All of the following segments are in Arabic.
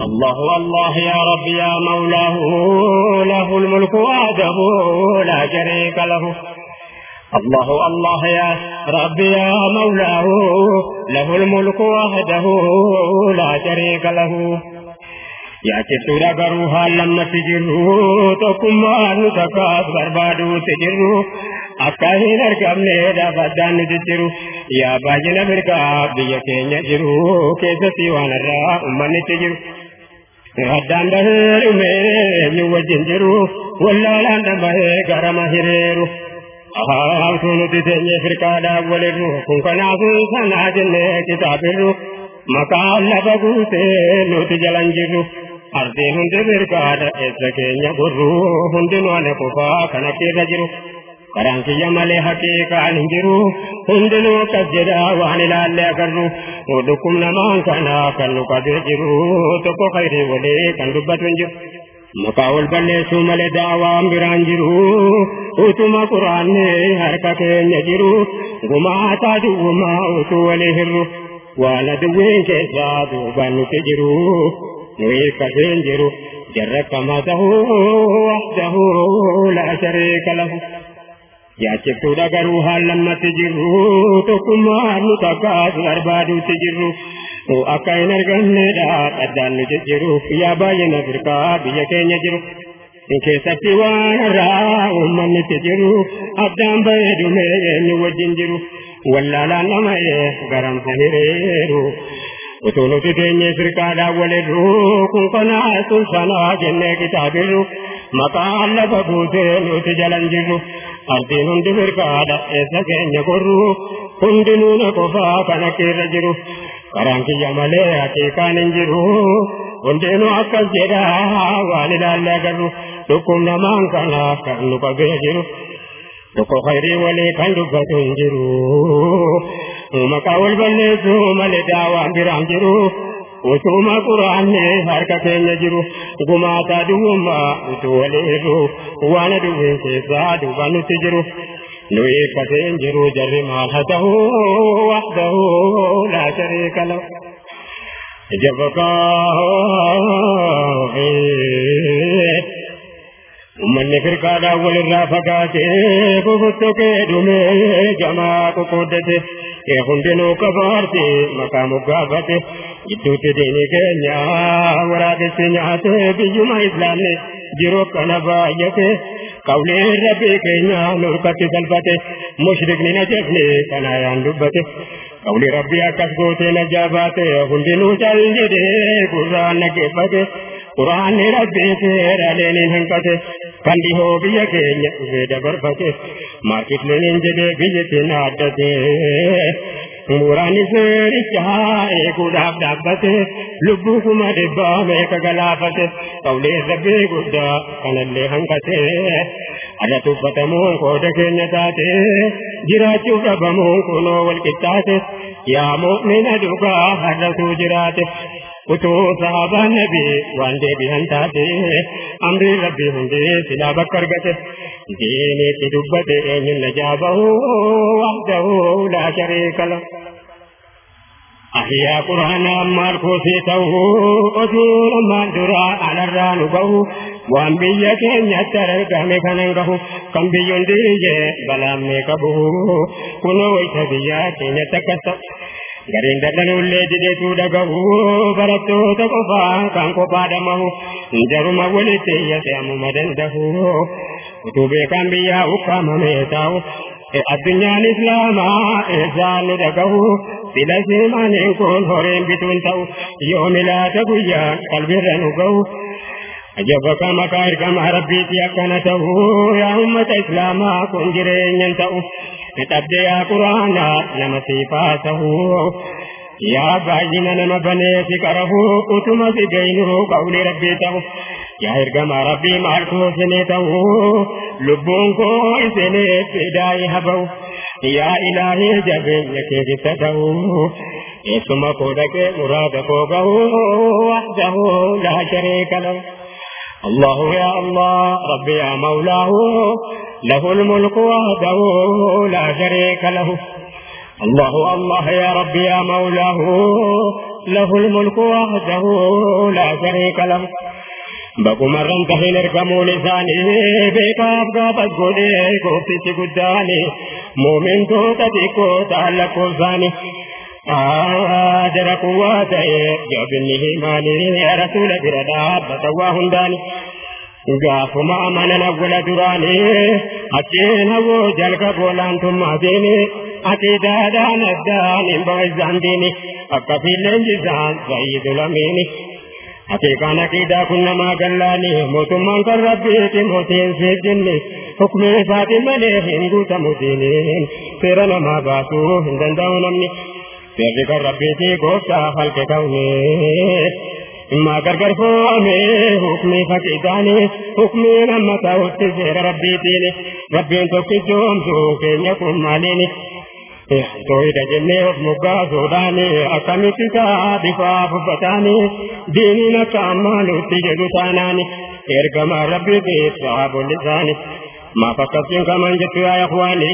الله الله يا رب يا مولاه له الملك وحده لا شريك له. الله الله يا رب يا مولاه له الملك وحده لا شريك له. يا كسورة قروها لما تجروا تكما نتكاس بربادو تجروا أكاهين أرقمني دافدان نتجروا يا باجنا برقا بيا كينيا جروا كيسا وأنا را أمني تجروا Addaan guutee nuti jalan jirru. Ardiin hundi firqaadha eessa keenya gurru hundinuu ana qofaa kana keessa jiru. Karaan kiyya malee haqiiqaan hin jiru hundinuu akkas jedha waan ilaalle agarru dhukkub namaan kana kan nu qabee jiru tokko khayrii walee kan dubbatu hin jiru. Maqaa wal balleessuu malee daawaan biraan jiru utuma quraanne harka keenya jiru gumaataa duwwumaa utuu walii hirru waan ya ce to daga ruhalan matijirru to kuma nu taka zarbadu tijirru to akai narganne da qadan tijirru ya bayyana firka biya kenya jiru in ke safi wara umman tijirru abdan baydu me ni wajin jiru wallala nama ye garam hanireru utulu tikenye firka da waliru kun kana sun sana jenne kitabirru maqalla babu tenu tijalan jiru Ardiin hundi firqaadha eessa keenya gorru hundinuu na qofaa kana keessa jiru. Karaan kiyya malee haqiiqaan hin jiru. Hundinuu akkas jedha waan ilaalle agarru. Dhukkub namaan kanaaf kan nu qabee jiru. Tokko khayrii walii kan dubbatu hin jiru. Maqaa wal balleessuu malee daawaan biraan jiru. Utuma quraanne harka keenya jiru gumaataa duwwummaa utuu waliirru waan aduwwiin keessaa duuba nutti jiru. Nuyi kaseen jiru jarri maal haa ta'u wahdahu Uummanni firqaadhaan walirraa fagaatee kukuttukee dhumee jamaa kukuddate hundinuu kabaarte maqaa moggaafate gidduutti diini keenya waraabessi nyaate biyyuma islaamne jiru akkana baay'ate qawlee rabbii keenya nurkatti salphate mushrikni na jefne kana yaan dubbate qawlee rabbii akkas gootee na jaabaate hundinuu cal jedhee gurraan nageeffate quraanni rabbii seeraaleen hin hanqate kan dhihoo biyya keenya dhufee dabarfate maarkitleen jedhee biyyattiin addate muraanni seerichaa eeguudhaaf dhaabbate lubbuu kuma dhibbaa meeqa galaafate qawlee rabbii guddaa kanallee hanqate adda tuffatamuun qooda keenya taate jiraachuuf dhabamuun kunoo wal qixxaate yaa mu'mina dhugaa har'atuu jiraate utuu sahabaan nabii waan deebi'an taate अमृत लभ्य होंगे शिला बकर गत देने तिरुबत न जा बहु अब्दहू शरे कल अहिया पुराना मार्को से तहु अधूर माधुरा अनरानुभवु वाम्बिय के न्यतर गमे घनं रहु कंबियुंदिये बलामे कबू पुनो वैसविया Gariin dadhanuullee dideetuu dhagahu barattoota qofaa kan kophaa dhamahu jaruma walitti iyyate ammuma dandahu utuu beekaan biyyaa ukkaamamee taa'u addunyaan islaamaa eessaan nu dhagahu sila seemaaniin kun horeen bituun ta'u. Yoo milaata guyyaa qalbirra nu gahu ajaba kama kaa ergama rabbiiti akkana ta'u yaa ummata islaamaa kun jireenyan ta'u रबी मारे तुब गोे मु الله يا الله ربي يا مولاه له الملك وحده لا شريك له. الله الله يا ربي يا مولاه له الملك وحده لا شريك له. بقوم رنتهي نركمو لساني بيقاف قابت قولي قوفتي قداني مؤمن توتا تهلكو زاني lakkoofsaani jara kuwwaa ta'e jabinni himaanii rasuula bira dhaabbata waa hundaani gaafuma amanan awwala duraanii achiin hawwoo jalqaboo laantummaatiin aqiidaadhaan addaan hin ba'izzaan diini akka fiilleen jisaan sayyidulamiini Hakiikaan aqiidaa kun namaa gallaani mootummaan kan rabbiiti mootiin siif jinni hukmi isaatiin malee hin guutamu diiniin seera namaa baasuu hin danda'u namni يرزق ربي في قوسا خلق كوني ما غرغر فوامي حكمي فكيداني حكمي لما تاوت زير ربي ديني ربي انتو كجوم زوكي يكون ماليني تويدا جنيه مقا سوداني أكمي كتا بفاف فتاني ديني نكامانو تجدو تاناني إرقما ربي بيت صحاب لساني akkasiin kaman jettu yaa yakwaani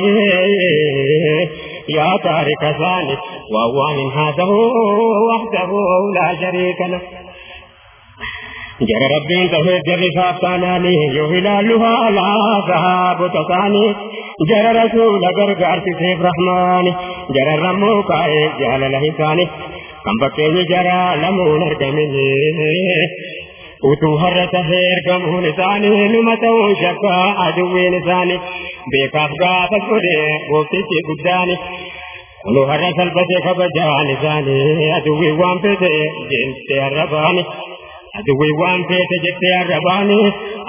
yaa taarika isaani waan waan hin haasahu wahdahu laa shariika lahu jara rabbiin tahee jarri saaftaanaani yoo ilaallu haalaa sahaabota isaanii jara rasuula gargaarsiseef rahmaani jara rammoo kaa'ee jaalala isaanii kan fakkeenyi jara lamuun argamini utuu har'a tahee ergamuun isaanii numa ta'uun shakkaa aduwwiin isaanii beekaaf gaafa godhee gooftichi guddaani kunu har'a salphatee kabajaan isaanii aduwwiin waan fete jettee arrabaani. Aduwwiin waan fete jettee arrabaani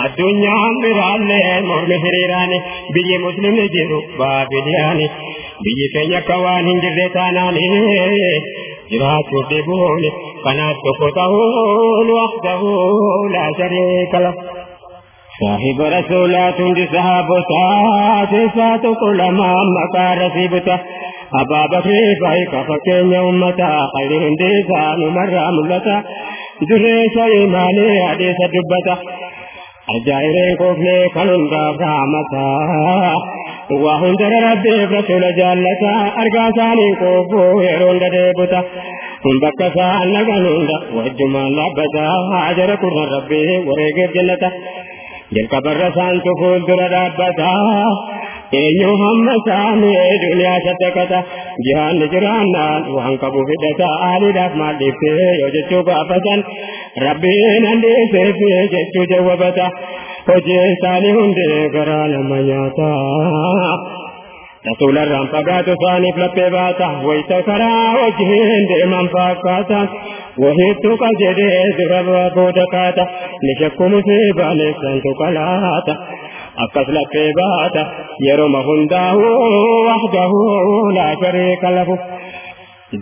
addunyaan biraallee mormi hiriiraani. Biyyi muslimni jiru baabiliyaani biyyi keenya akka waan hin jirre taanaani kanaaf tokko ta'uun wahdahu laa shariika lahu صاحب رسولات صحابتا تسعة كل ما مكا رسيبتا أبا بكر فايك فكين أمتا خير هندسان مرة ملتا. دريس إيماني حديث دبتا أجايرين كوفني Waahuun gara rabbii fudhatula jaallataa argaa isaanii qobboo yeroo hunda deebuta. Kun bakka isaan naqan hunda wajjumaan dhaabbataa haajara kurna rabbii wareegeef jallata. Jalqabarra isaantu fuuldura dhaabbataa. Eenyu hamma isaanii duniyaa shaddaqata. Jihaanni jiraannaan waan qabu hidhataa aaliidhaaf maal dhiibsee yoo jechuu gaafatan. Rabbiin andiiseef jechuu jawwabata. hojii isaanii hundee garaa lama nyaata rasuularraan fagaatu isaaniif laphee baata wayita karaa hojiin deeman fakkaata wahiitu qal jedhee dura booda kaata ni shakku musiibaaleessantu qalaata akkas laphee baata yeroma hundaa'uu wahdahu laa shariika lahu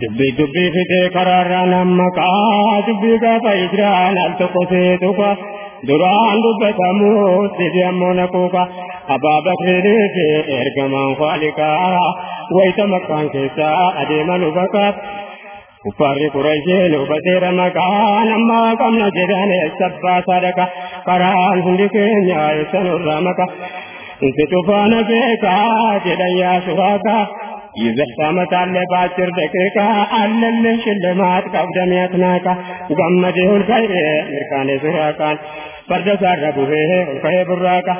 dubbii dubbii fidee karaarraan amma kaa dubbii gaafa israa'aan al tokko see tuqa duraan dubbatamuutti deemmoo naquuqa abbaa bakriidii fi ergamaan faalikaa wayita maqaan keessaa adeeman hubataaf Uffarri Qurayshiin hubateera maqaan ammaa qabna jedhan eessabbaa sadaqa karaan hundi keenya eessan irraa maqa insi tufaana beekaa jedhan yaa suraakaa ይዘህ ታመጣለህ በአጭር ደቂቃ አለልህ ሽልማት ቀብደም ያትናቃ ገመድ ሁልከይ ምርካኔ ሱራቃን farda isaarra buhee ulfahee burraaqa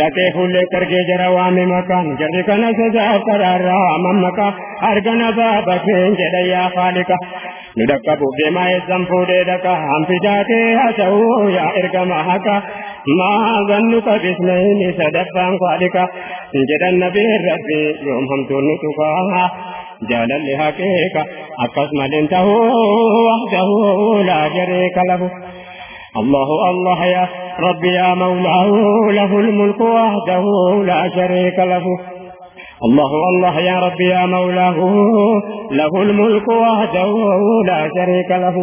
dhaqee fuullee qargee jara waame makaan jarri kanas isaaf karaarraa mammakaa argana baaba keen jedha yaa faaliqa nu dhaqqa bubbee eessan fuudhee dhaqa hanfidaatee haa ta'uu yaa ergama haqa maa zannuka bisnayni sadaffaan faaliqa jedhan nabiin rabbi yoom hamtuun nu tuqaa jaalalli haqeeka akkas maleen ta'uu wahdahu laa jaree kalabu. الله الله يا ربي يا مولاه له الملك وحده لا شريك له. الله الله يا ربي يا مولاه له الملك وحده لا شريك له.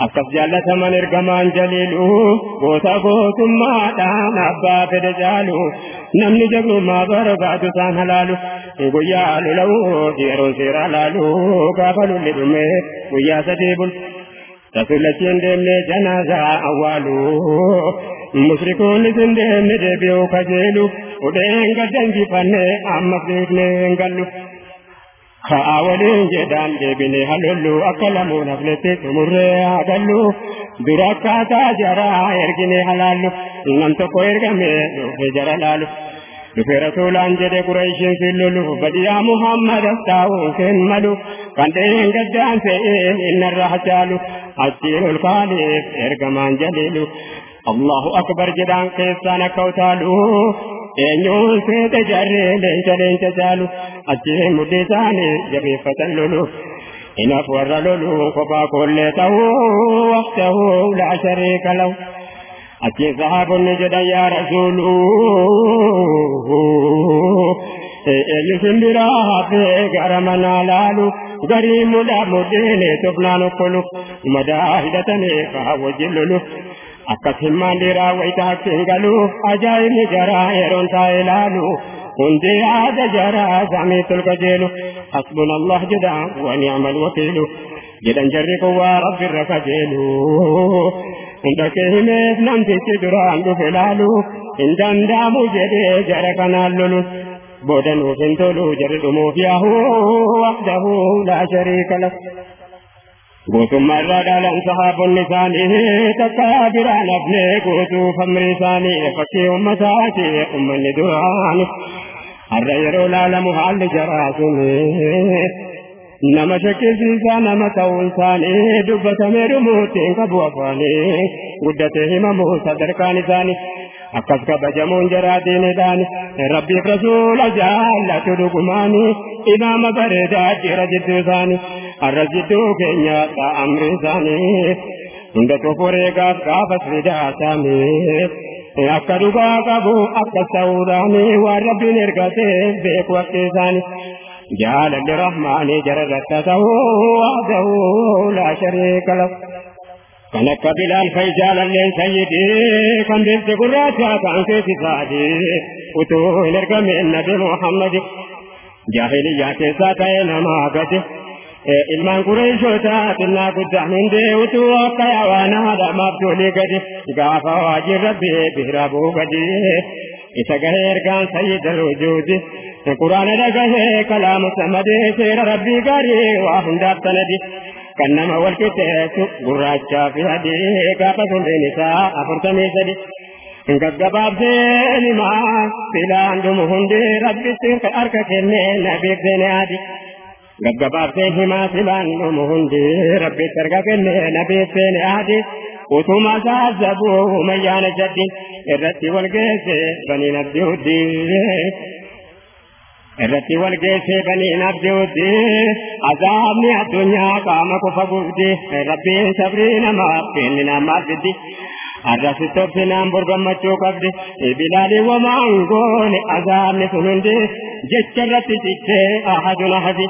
أكف جالة من إرقمان جليل قوت قوت ما دان باب دجال نمن جبن ما بربعد سان هلال. قيال لو سير سير لالو قابل لبمير قيا سديب. dhume guyyaa sadii bulu Rasulachin deemnee janaasaa awwaalu musrikoonni sin deemne deebi'uu kajeelu udheen gaddan jifannee amma fiifnee hin gallu. كأولين جدان دبني هللو أكلمو نفلتي تمري هدلو بركاتا جرا يرجني حلالو إنم تكو يرجمي في جرا لالو dhufe rasuulaan jedhe qureeshiin sillulu badiyaa muhammad taa'uun seen malu kan dheen gaddaan se'een innarra hachaalu أسير الخالف إرقمان جليل الله أكبر جدان قيسان كوتالو. إنيون سيد جري لينش لينش جالو أسير مدسان جريفة اللولو إن أفور اللولو خفا كل تهو وقته لا شريك له. أتي ذهب نجد يا رسول. إلي سنبرا حبي غرمنا لالو. غريم لا مدين تبلان قلو مداهدة نيقا وجللو أكثم من ديرا ويتا كنغلو أجاي مجرا يرون تايلالو هندي عاد جرا زعميت القجيل حسبنا الله جدا ونعم الوكيل جدا جرق ورب الرفجيل عندك هميت نمتك دران دفلالو عندن دامو جدي جرقنا اللولو kajeelu hunda kee himeef namtichi duraan dhufe laalu hin danda'amu jedhee jara kanaan lolu booda nuuf hin tolu jarri dhumuuf yaahuu wahdahu laa shariika lahu gootummaa irraa dhaalan sahaabonni isaanii takka biraan hafne guutuu famri isaanii fakkii ummataati ummanni akkas kabajamuun jaraa diinidhaan rabbiif rasuula jaallatu dhugumaanii imaama bareedaa jira jidduu isaanii har'a jidduu keenya amri isaanii hunda tokko reegaaf gaafas fidaa isaanii akka dhugaa qabu akkas ta'uudhaanii waan rabbiin ergatee beeku akka isaanii jaalalli rahmaanii jara irratti ta'uu wahdahu laa shariika lahu فنكت الأنفجال من سيدي كم بنت قراتها عن كيف سادي وتوه لرقم النبي محمد جاهلية ساتين ما قد إلمان قريشوتا تلا قد من دي وتوقع وانا هذا مبتولي قد قاف واجر ربي بهربو قد إتغير كان سيد الوجود قرآن لغه كلام سمد سير ربي قري وهم دابتندي kan nama wal qixxeessu gurraachaa fi adii gaafa hundeen isaa afurtamii sadi gaggabaabseen himaa filaan dhumu hundi rabbitti harka kennee nabiif seene adi gaggabaabseen himaa filaan dhumu hundi rabbitti harka kennee nabiif seene adi utuma saazabuu mayyaana jaddi irratti wal geesse baniin abdii huddii irratti wal geesse baniin huddii azaabni addunyaa qaama kufa gubdi rabbiin sabrii namaaf kenni namaaf diddi arrasi tobsinaan borgammachuu qabdi bilaali wamaan goone azaabni sun hundi jecha irratti cichee ahadun ahadi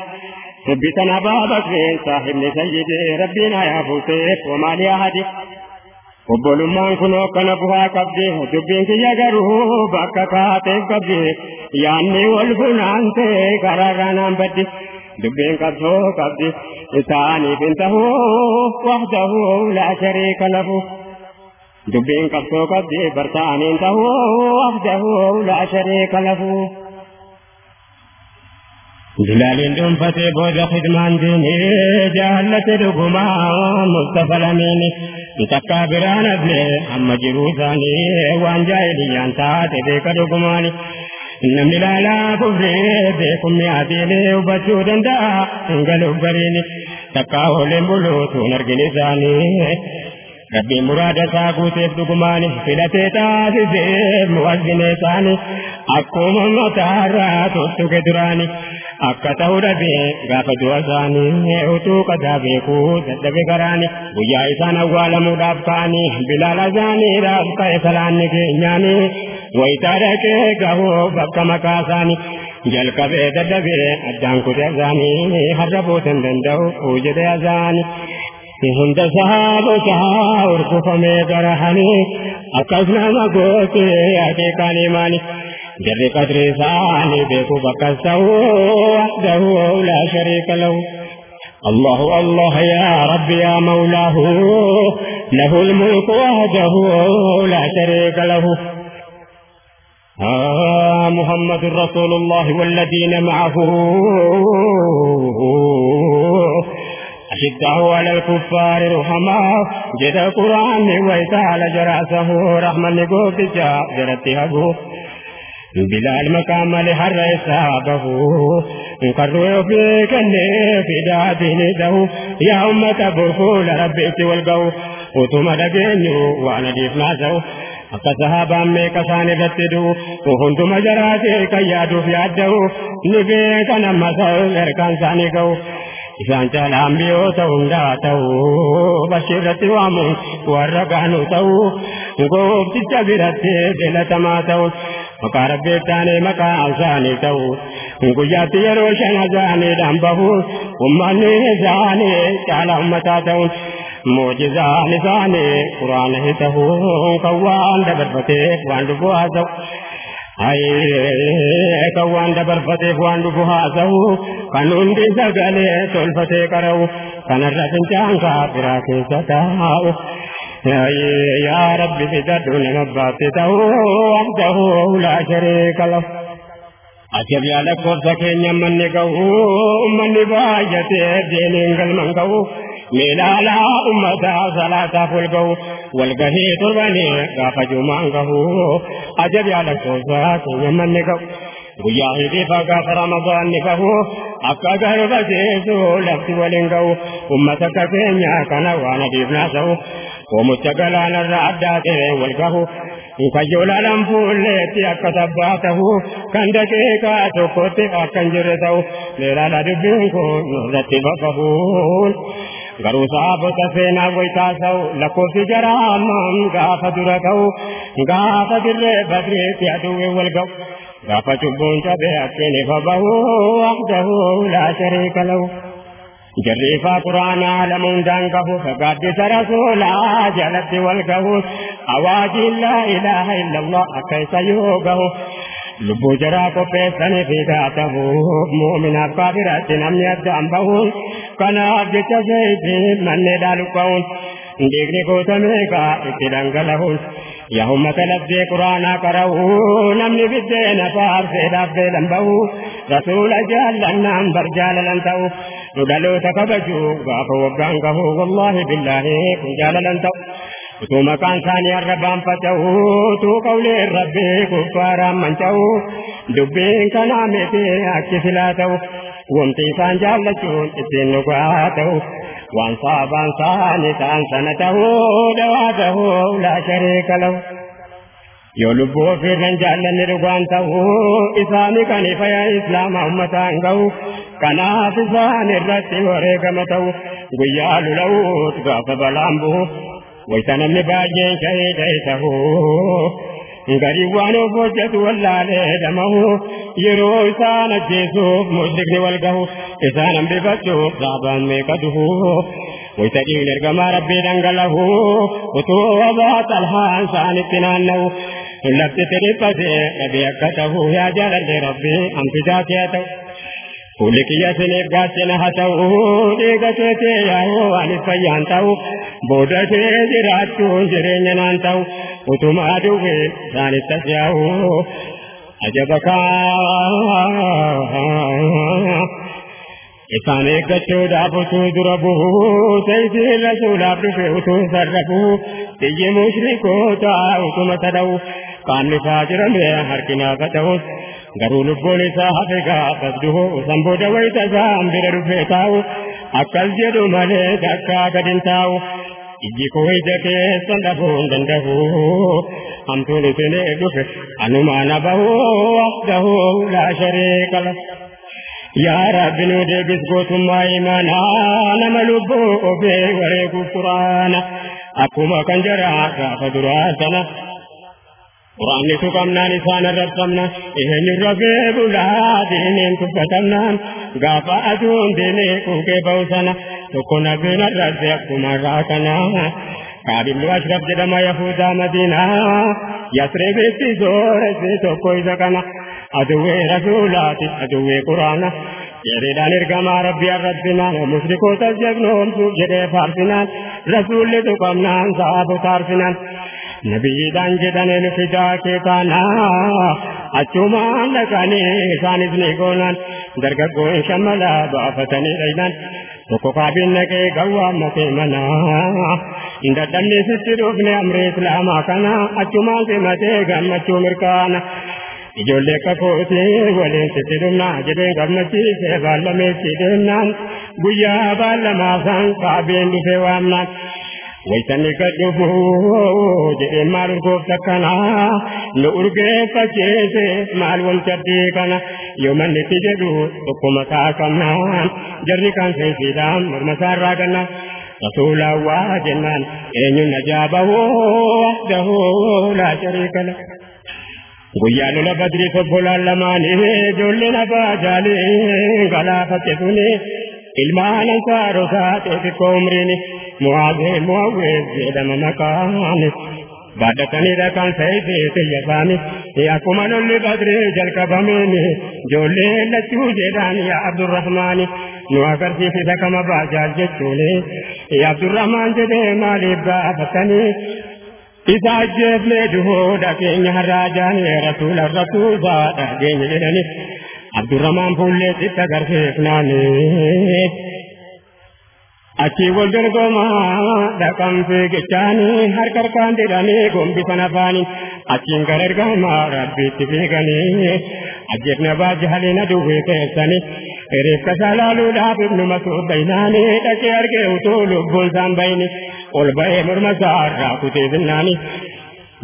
dubbisan abaa bakreen saahibni sayyidee rabbiin hayaa fuuteef wamaali ahadi obbolummaan kunoo kana bu'aa qabdi dubbiin kiyya garuu bakka taateef qabdi yaanni wal funaante kararraa naan baddi. Dubbiin qabsoo qabdi isaaniif hin tahu wahdahu laa shariika lahu. Dubbiin qabsoo qabdi bartaanii hin tahu wahdahu laa shariika lahu. جلالين دون فتي بوجا خدمان ديني جهلة دقما مصطفى الأميني takka biraan hafne amma jiruu isaanii waan jaahiliyyaan taate beeka dhugumaani. Namni ilaalaa kufree beekumni adiilee hubachuu danda'a hin galuuf gariini takka ooleen buluutuun argin isaanii. Rabbiin muraada isaa guuteef dhugumaani filatee taasisee muwazzine isaanii akkuma mataarraa tuttuqe duraani. Akka ta'uu dhabee gaafa du'a isaanii utuu qadaa beekuu dadhabe garaani guyyaa isaan awwaalamuudhaaf ka'anii bilaala isaaniidhaaf ka'e salaanni keenyaanii wayitaa dhaqee gahuu bakka maqaa isaanii jalqabee dadhabee addaan kutee isaanii har'a bootan danda'u jedhee isaanii. hunda sahaabotaa urgufamee garahanii akkas nama gootee akeekaan himaanii. جر قدر ثاني بيكو بكسه وحده لا شريك له. الله الله يا رب يا مولاه له الملك وحده لا شريك له. آه محمد رسول الله والذين معه. أشداء على الكفار رحماء جد القرآن ويتعالى جراسه رحمة لقوت جاء جرتها بلال مقام لحر إصابه انقروا في كني في دادين دو يا أمة بركول ربي والقو وتم دقينيو وانا ديف ناسو akka sahaabaan meeqa isaan irratti du'u hunduma jaraatee kan yaaduuf yaadda'u ni beekan amma erkaan isaanii ga'u isaan hundaa ta'u bashiirratti waamuun warra gaanu ta'u goofticha biratti filatamaa ta'u maqaa rabbeettaanii maqaa isaanii ta'u guyyaatti yeroo shan isaaniidhaan bahu ummanni isaanii caala ummataa ta'uun muujizaan isaanii quraana ta'u kan waan dabarfateef waan dhufu haa Ayyee kan waan dabarfateef waan dhufu haasawu kan hundi sagalee tolfatee qara'u kanarra fincaan kaafiraa keessa taa'u. Ayyee yaa rabbi fidadhu nama baatti ta'u abdahu ulaa shariika lahu. Ajab yaa lakkoofsa keenya manni ga'u manni baay'atee deeniin galman ga'u miilaalaa ummataa salaasaaf ol ga'u. جمان قهو أجب يا لك وفكين من نقو guyyaa hidiifa gaafa ramadaan ni qabu akka garba jeesu lafti waliin ga'u ummata akka keenya kana waan adiifnaa ta'u oomucha galaanarra addaa ta'e wal gahu kayyoolaan fuulleetti akka tabbaa ta'u kan daqiiqaa tokkotti akka hin jirre ta'u leelaala dubbiin kun irratti baqahuun garuu saabota seenaa goytaa ta'u lakkoofsi jaraamman gaafa dura ta'u gaafa dirree badreetti aduwwee wal ga'u gaafa cubbuun cabee akkiin ifa bahu wahdahu laa shariika lahu jarriifaa quraanaa lamuun daangahu fagaaddisa rasuulaa jalatti wal gahu awaajiin laa ilaaha illallah akka isa yoo gahu lubbuu jaraa qopheessanii fi taatamuuf muuminaaf kaafiraatti namni कनाजय भी मन्ने डालू कौन? देखने को समय का तिरंग लहुस यहू मतलब जे कुराना करहू नम्न विद्य न पार से राब्दे लंबहू। रसूल जालन्नाम बरजाल लंतहू। नुडलोत कबजू गाफ वग्गान कहू वल्लाहि बिल्लाहि कुंजाल लंतहू। उतू मकान सानी अर्रबाम तू कौले रब्बे कुफारा मंचहू। दुब्बे कनामे ते अक्की फिलातहू wamti isaan jaallachuun ittiin dhugaa ta'u waan saabaan isaanii ta'an sana ta'uu dawaa ta'uu laa shariika lahu yoo lubbuu ofiirran jaallanni dhugaan ta'uu isaanii kan ifaya islaamaa ummataan ga'u kanaaf isaan irratti wareegama ta'u guyyaa lula'uut gaafa balaan bu'u wayta namni baay'een shahii ta'e ta'uu gariwwan of hojjetu wallaalee dama'u yeroo isaan ajjeesuuf mushrikni wal gahu isaan hambifachuuf saabaan meeqaduhu ويتدين ارقما ربي دنقله وتو وضعت الحان سانت نانه لفت تريبته نبي أكته يا جلال ربي أنت جاتيته ሁልቅ የስኔፍ ጋስነሀተው ዲገቴቴ ያዮ አንፈያንተው ቦደቴ ጅራችሁን ጅሬኝናንተው utuma aduwe daanisa si'ahu ajaba kaa isaan eeggachuudhaaf utuu dura buhuu sayyidii rasuulaaf dhufe utuu sarrafuu biyyi mushrikoota utuma tada'u qaamni faajirame harki naafa ta'us garuu lubbuun isaa hafe gaafas duhu san booda wayita isaan bira dhufe taa'u akkas jedhu malee takkaa gadi hin taa'u. ijikoijake أنطلقني به أنمان به وحده لا شريك له يا رب نودي بسقوط ما إيمانا نما لبو به وريق قرانا أكما كان جرى فدراسنا قرآن سقمنا لسانا رسمنا إهن الربيب لا دين كفتمنا غافأتون ديني كوكي بوسنا tokkoon nabeen arraasee akkuma irraa kanaa kaabillu ashraf jedhama yahudaa madiinaa yasreebitti sooressi tokko isa kana aduwwee rasuulaati aduwwee quraana jedheedhaan ergamaa rabbii arrabsinaan musrikoota jegnoomsuuf jedhee faarsinaan rasuulli tuqamnaan saabota arsinaan nabiyyiidhaan jedhan elfidaa keetaanaa achumaan dhaqanii isaanis ni goonan dargaggoon shammalaa baafatanii dhaynaan tokkoffaa binnaqee gawwaamatee manaa dadhabni sitti dhoofne amree islaamaa kana achumaan simatee gammachuu mirkaana ijoollee kakoote waliin sitti dhumna jedheen gammachiisee baallameetti deemnaan guyyaa baallamaaf san kaabeen dhufee waamnaan. Waysanni gad dhufu jedhee maal urgoofta kana nu urgeeffachiise maal wamchaddee kana yoo manni itti jedhu tokkuma qabnaan jarri kan seesiidhaan morma isaarraa ganna rasuulawwaa jennaan eenyuun najaabahoo wahdahu laa shariika la guyyaa lola badrii sobbolaan lamaanii ijoolleen abbaa jaalee galaafatte suni ilmaan ansaarotaa xixiqqoo umriini මොහාගේ මොහේ වේදමනකානි බඩතනි රකන් සෛපේ තියවාමි ඒ අකුමනොල්ලි බද්රේ ජල්කබමේනි ජොලේ ලතුජේ දානි අබ්දුර්රහ්මානි නුවකර්ති සිතකම බාජාජ්ජ චෝලේ ඒ අබ්දුර්රහ්මාන් ජදේ මාලි බාබතනි ඉසාජ්ජේ බ්ලේඩෝ ඩකෙන් හරාජානි රසූල රසූල් බාදේ නිලනි අබ්දුර්රහ්මාන් පුල්ලේ සිත කරේ ක්නානේ achi wal dorgomaa dhaqan fiigichaanii harka harkaan didhanii gombisan afaanii achiin gara ergamaa rabbiitti fiiganii ajjeefna baajaalina duwwee keessanii reefka isaa laaluudhaaf ibnu masuud baynaanii dhaqee argee utuu lubbuun isaan bayni ol ba'ee morma isaa irraa kutee finnaanii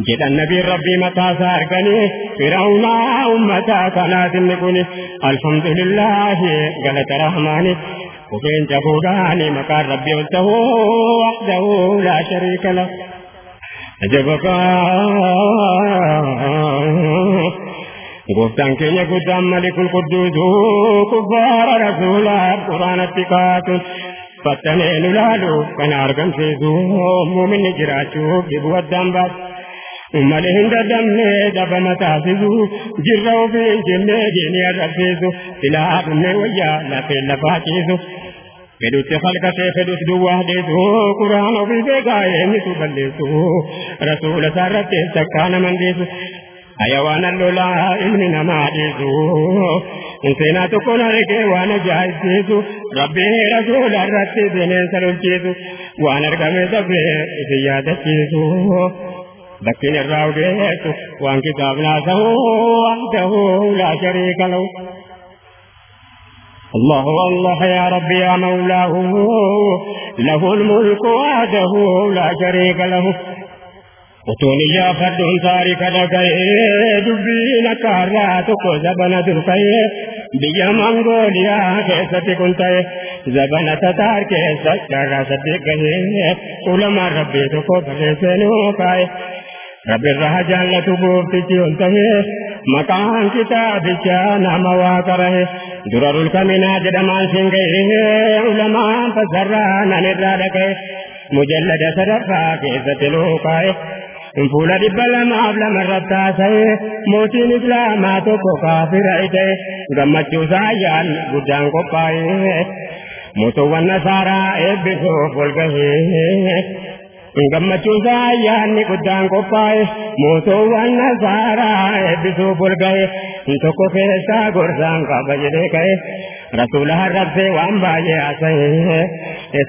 jedhan nabiin rabbii mataa isaa arganii firaa'unaa ummataa kanaatinni kuni alhamdulillaahi galata rahmaanii وفين جهوداني مكان ربي وانته وحده لا شريك له. أجبك. قفتان كي يقدام ملك القدوس كفار رسول القرآن اتقاك فتنين لالو كان أرقم سيزو مؤمن جراتو ببوة دنبات ummale hin dadhabne dhabama taasisu jirra ofiin jenne diinii arrabsiisu silaa dhumne wayyaa lafeen lafaa ciisu fedhutti halkatee fedhus duwwaa dheesu quraan ofii beekaa eenyutu balleessu rasuula isaarratti takkaa naman dhiisu hayawaan allolaa ilmi namaa dhiisu seenaa tokkoon argee waan ajaa'ibsiisu rabbii rasuula irratti bineensa lolchiisu waan argame dhabee isin yaadachiisu. لكن الراوديت وان كتاب ناسه وحده لا شريك له الله الله يا ربي يا مولاه له الملك وحده لا شريك له. وتوني يا فرد تارك لكي دبين كاراتك زبن دركي بيا منغوليا كيسة كنت زبن تتار كيسة جرى صدقه علماء ربي تكو برسنو كاي ربي الرها جالة بوفتي انتهي مكان كتابك نام واكره درر الكمنا جدمان سنگه علماء فسرانا نرادك مجلد سرفا كيسة لوكاي fuula dhibba lamaaf lamarratti haasa'e mootiin islaamaa tokko kaafira ite gammachuusaa ayyaan guddaan qophaa'e mootummaan nasaaraa eebbisuuf ol gahee gammachuusaa ayyaanni guddaan qophaa'e mootummaan nasaaraa eebbisuuf ol gahe tokko keessaa gorsaan qaba jedhee ka'e. Rasuula harrabsee waan baay'ee haasa'e.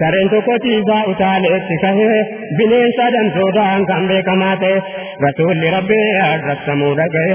Sareen tokko tiisaa utaaleetti ka'e bineensa dansoodhaan kan beekamaa ta'e rasuulli rabbii arrabsamuu dhaga'e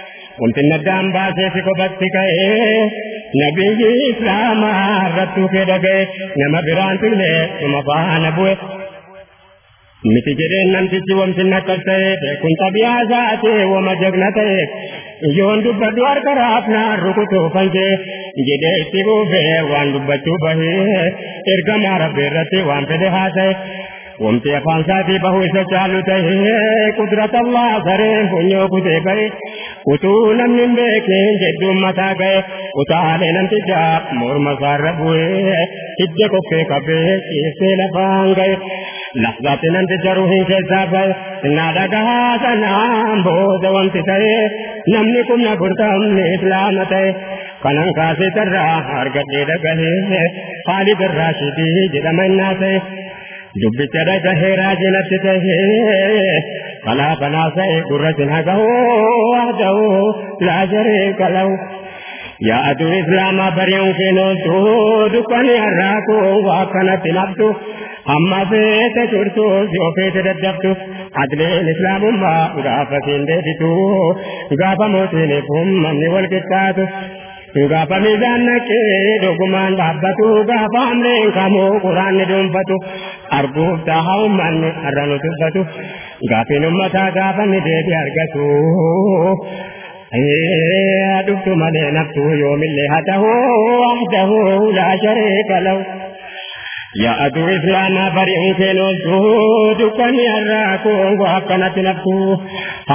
ಉಂಟಿನ್ನದ್ದಾಂಬಾಶೇಷಿಕೊಬತ್ತಿಕೇ ನಬಿಗಿ ರಾಮ ರತ್ತು ಕೆಡಗೆ ನಮ ಬಿರಾಂತಿಲೆ ನಮ ಬಾನಬುವೆ miti jireen namtichi wamsinna akkas ta'e kun tabiyaa isaatee wama jagna ta'e yoon dubbadhu harka raafnaan rukutuu fayyee jedhee itti buufee waan dubbachuu bahee ergamaa rabbi irratti waan fedhe haa ta'e wamti afaan isaatii bahuu isa caalu ta'e qudrata allaa sareen funyoo kutee bahee utuu namni hin beekne jedhuun mataa ga'e utaalee namtichaaf morma saarra bu'ee. Hidda kophee qabee ciisee lafaan ga'e. Lafatti namticha ruuhin keessaa ba'e. Na dhagaa sanaan booda wanti ta'e. Namni kumna furtamne islaama ta'e. Kanan kaasee tarraa argadhee dhagalee haalii birraa shidii jedhama innaa ta'e. Dubbicha dhagahee raajinatti tahee falaa falaa sa'e gurratti nagahoo wahdahoo laa shariika lahu yaa aduu islaamaa bari'uun keenooltuu dukkani har'aa koo waa kanatti nabdu amma feete turtu yoo feete daddabdu adleen islaamummaa gaafa siin deebitu gaafa mootiin uummanni wal qixxaatu gaafa miizaan naqee dhugumaan dhaabbatu gaafa amleen kamuu quraanni duunfatu arguuf tahaa ummanni har'a nu dubbatu gaafin ummataa gaafa ni deebi argatu. عدت ملئ نفسه يوم لهته وحده لا شريك له يا أدو إسلام فريق كنوته دكني أراكم وحقنت نفسه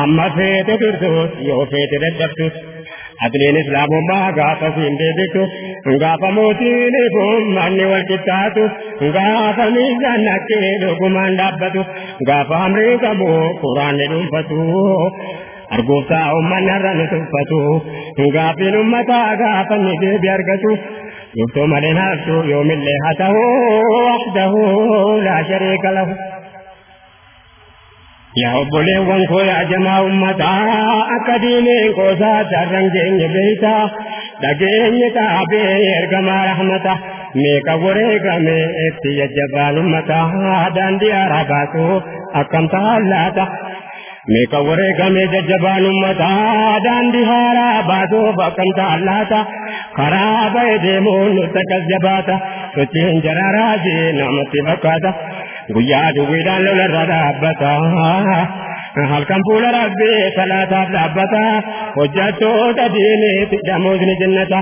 أما فيت درسوس يو فيت ردفتوس feete daddabtus. adleen islaamummaa gaafa siin deebitu gaafa mootiin uummanni wal qixxaatu gaafa miizaan naqqee dhugumaan dhaabbatu gaafa hamrii qabu quraanni dhuunfatu arguuftaa uummanni har'a ni tuffatu gaaffiin uummataa gaafa ni deebi argatu dhuftoo malee naaftu yoomillee haa yaa obboleewwan koo yaa jamaa ummataa akka diineen qoosaa darran geenye beeytaa dhageenye taabee ergamaa rahmata meeqa wareegame itti jajjabaan ummataa daandii arabaatu akkam tahallaata meeqa wareegame jajjabaan ummataa daandii haaraa baasuuf akkam tahallaata karaa ba'e deemuun nutti akkas jabaata sochiin jaraaraa jee namatti fakkaata. Halkan fuula rabbii salaataaf dhaabbata hojjattoota diiniitti damoosni jannata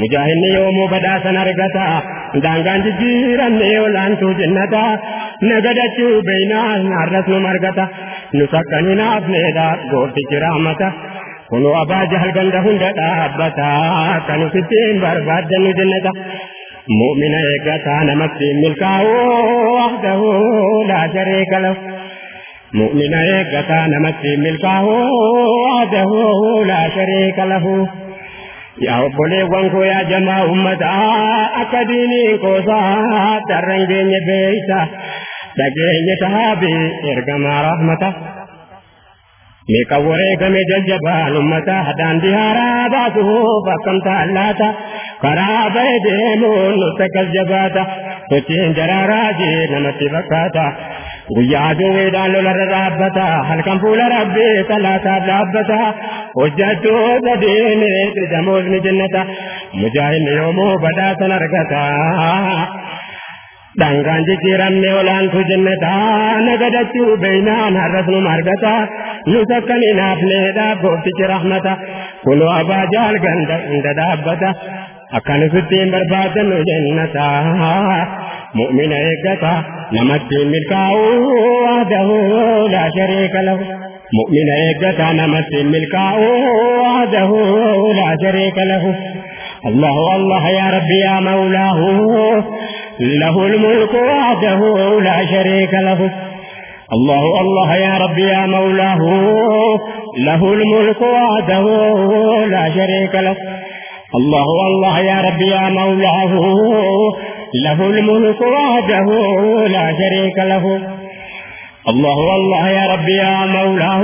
mujaahidni yoomuu badhaasan argata daangaan jijjiiramne olaantuu jannata nagadachuu beeynaan har'as nu margata nu sakkanii naafneedha gooftichi raamata kunoo abaa jahal ganda hunda dhaabbata kan usittiin barbaaddannu jannata مؤمن إيقاتا نمتي ملكاه وحده لا شريك له. مؤمن إيقاتا نمتي ملكاه وحده لا شريك له. يا أبولي وانكو يا جماعة أمتا أكديني كوسا ترنجين بيتا تجين تهابي إرقما رحمته میں کا ورے ک می جج با نمتا ہ دان دی ہرا با سو بسنت اللہ تا خراب دے مو نو تکل جباتہ تے در راجے نمتی بکاتا یا دے دان لرا ربتا ہلکم پھول ربی صلی اللہ علیہ وسلم وجتو د دینہ تے جنہ مو jijjiiramne olaantu jannataa nagadachuu beeynaan har'as nu margata nu sakkan hinaafneedha gooftichi rahmata kunoo abaa jaal ganda hunda dhaabbata akkan isittiin barbaadannu jannata mu'mina eeggata namattiin milkaa'uu wahdahu laa shariika lahu mu'mina eeggata namattiin milkaa'uu wahdahu laa shariika lahu الله الله يا ربي يا مولاه له الملك وحده لا شريك له. الله الله يا ربي يا مولاه. له الملك وحده لا شريك له. الله الله يا ربي يا مولاه. له الملك وحده لا شريك له. الله الله يا ربي يا مولاه.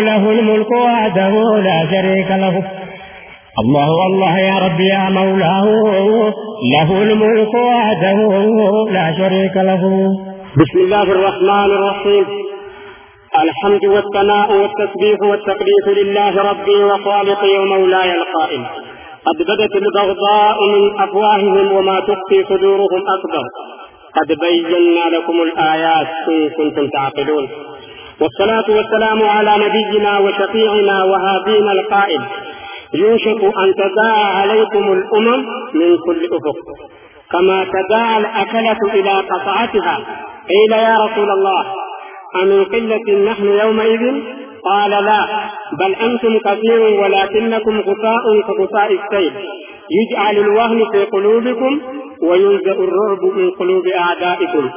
له الملك وحده لا شريك له. الله الله يا ربي يا مولاه له الملك وحده لا شريك له. بسم الله الرحمن الرحيم. الحمد والثناء والتسبيح والتقديس لله ربي وخالقي ومولاي القائل. قد بدت البغضاء من أفواههم وما تخفي صدورهم أكبر. قد بينا لكم الآيات إن كنتم تعقلون. والصلاة والسلام على نبينا وشفيعنا وهادينا القائل. يوشك أن تداعى عليكم الأمم من كل أفق. كما تداعى الأكلة إلى قطعتها. قيل يا رسول الله أمن قلة نحن يومئذ؟ قال لا بل أنتم كثير ولكنكم غثاء كغثاء السيل. يجعل الوهن في قلوبكم وينزع الرعب من قلوب أعدائكم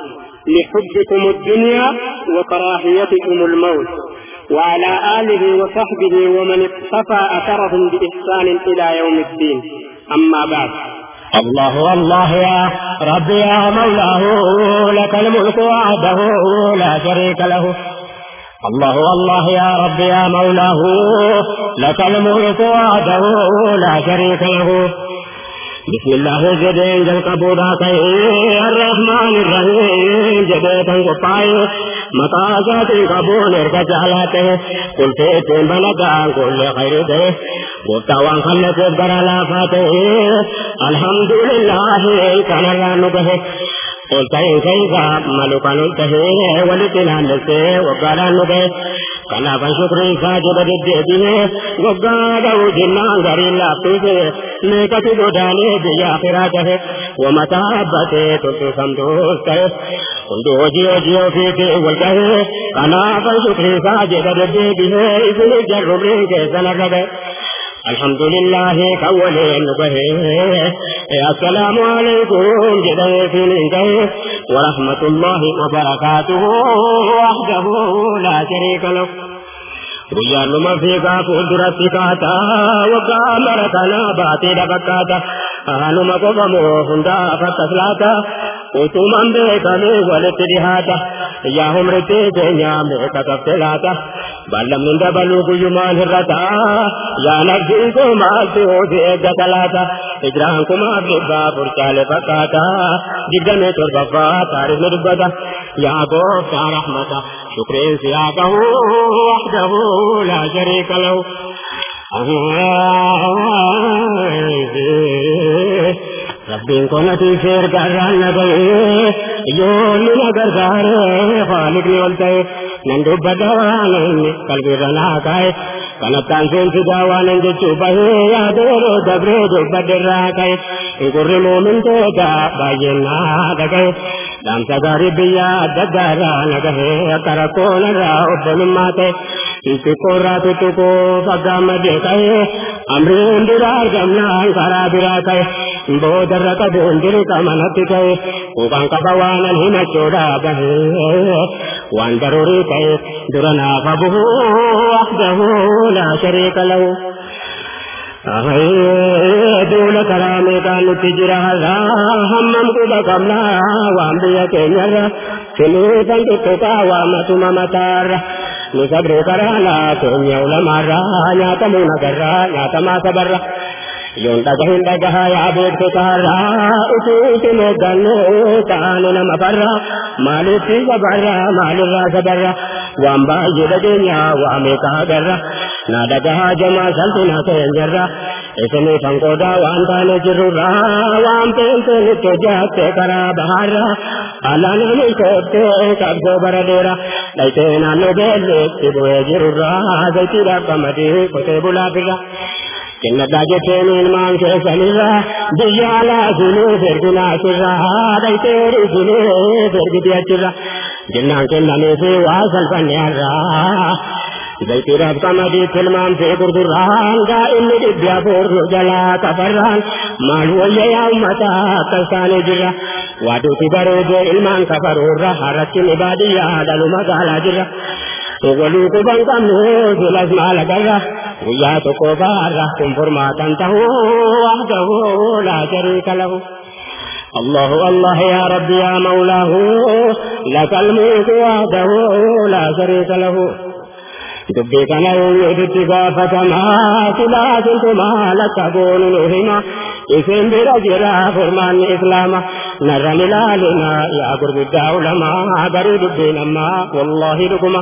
لحبكم الدنيا وكراهيتكم الموت. وعلى آله وصحبه ومن اقتفى أثرهم بإحسان إلى يوم الدين. أما بعد. الله الله يا رب يا مولاه لك الملك وحده لا شريك له. الله الله يا رب يا مولاه لك الملك وحده لا شريك له. بسم الله جدين جل قبودا كي الرحمن الرحيم جدين جل مطاجات قبول ارتجالات قلت اتن بلدان كل خير ده قلت وان خلت ابقر الحمد لله كان الله قلت ان كيف ملوكا نلته ولتنا نلته وقال نبه ಕಲಾವಂಶುಕ್ರೀಕಾಧಿಪರಿದ್ದೇದಿವೆ ಗೊಗ್ಗಾದವು ದಿನಾಂಗರಿಲ್ಲ ಪೂಜೆ ನೇಕಟಿ ದುಡಾನೆ ದಿಯಾಪಿರಾಜೆ ಒಮತಾ ಬತೆ ತುಸು ಸಂತೋಷ ಒಂದು ಓಜಿಯೋ ಜಿಯೋ ಪೀತೆ ಒಳ್ಳೆ ಕಲಾವಂಶುಕ್ರೀಕಾಧಿಪರಿದ್ದೇದಿವೆ ಇದು ಜರುಬ್ರೀಗೆ ಸನಗದೆ الحمد لله كول نبه يا سلام عليكم جديف لنجه ورحمة الله وبركاته. وحده لا شريك له. Guyyaan numa fiigaa fuulduratti kaataa waggaa mara kana baatee bakkaata aanuma qofamoo hundaa fakkas laata utuman beekamee walitti dhihaata yaa humritti keenyaa meeqa qabte laata ballamni dabaluu guyyumaan hirrata yaa nabdiin koo maaltu si eeggata laata hijraan kumaaf dhibbaa furcaale fakkaata digdamii torbaffaa taarifni dubbata yaa gooftaa rahmata shukriin si haa qabu wahdahu لا شريك له ربين كونتي سير كران نبي يولي نگر دار خالق نولتي نندو بدوان قلبي رنا كاي ከነታንሴን ስጋዋን እንጅቹበህ ያዶሮ ደብሮ ዱበድራቀይ እንቁሪ ሙምንቶታ ባየና ደቀይ ዳምሰ ጋሪ ብያ አደጋራ ነገሄ አቀረኮነራ ኦቦንማቴ ቲቲቆራ ቱቱቆ ፈጋመዴቀይ አምሪን ዱራ አርገምናን ካራ ቢራቀይ ቦደረቀ ዱንድሪ ቀመነትቀይ ቁቃን ቀበዋነን ሂመቾዳ በሄ ta'e dura naafa buhuu wahdahu لا شريك له duula karaa meeqaan nutti jira hammam quba qabna waan biyya keenyarra siniifan tuttuqaa waamatuma mataarra nu sabree karaa laa keenya ulamaarra nyaatamuu nagarraa ዮንደገሂንደገሃ ያቤት ተራ ኡቱቱኖ ገኖ ቃኑነመ በራ ማሊቲ ገበራ ማልራ ገበራ ዋንባዬ ደገኛ ዋሜቃ ገራ ናደገሃ ጀማ ሰልቲና ከንጀራ እስኒ ፈንቆዳ ዋንታነ ጅሩራ ዋምቴንቴንቶ ጃቴ ከራ በሃራ አላነኒ ኮብቴ ቀብዞ በረዴራ ዳይቴናኖ ቤሌ ቡኤ ጅሩራ ዘይቲዳ ቀመዲ ኮቴ ቡላ ብራ nami koottee qabsoo bara dheera dhaytee naannoo beelleetti bu'ee jirurra zaytiidhaaf qamadii qotee bulaafirra. kennadhaa jettee ilmaan keessanirra biyya alaa sunuu ferginaa sirra dhaytee risunuu fergiti achirra jennaan kennameefi waa salfanneerraa zaytiidhaaf qamadii tilmaamsee gurgurraan daa'imni dhibbi afur jalaa kafarraan maal wayya yaa ummata akka isaanii jirra waaduuti bareedee tokko baarra kun furmaatan tahuu wahdahu laa shariika lahu الله الله يا رب يا مولاه لك الملك وحده لا شريك له dubbii kana eenyuutti gaafatamaa silaa sintumaa lakkaboon nu hima isin bira jira furmaanni islaama narran ilaalina yaa gurguddaa ulamaa garii dubbiin ammaa wallaahi dhuguma